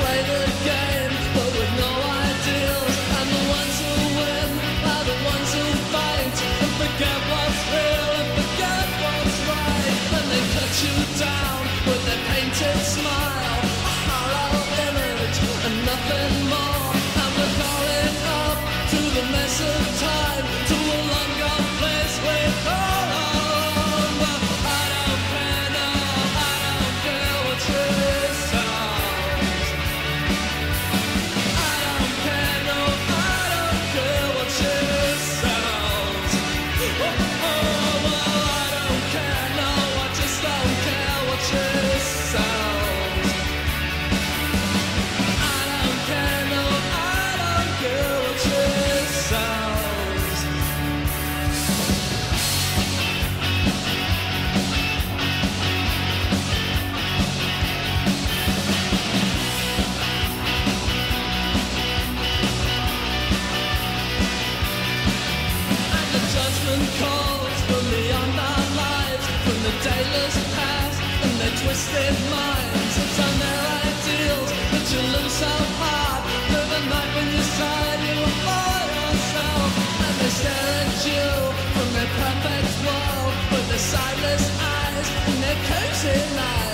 play the game, but with no ideals. And the ones who win are the ones who fight and forget what's real and forget what's right. And they cut you down with their painted smile, a hollow image and nothing the dayless past and their twisted minds. Their ideals that you lose so hard. Night when you yourself, and they at you from their perfect world with their sightless eyes and their.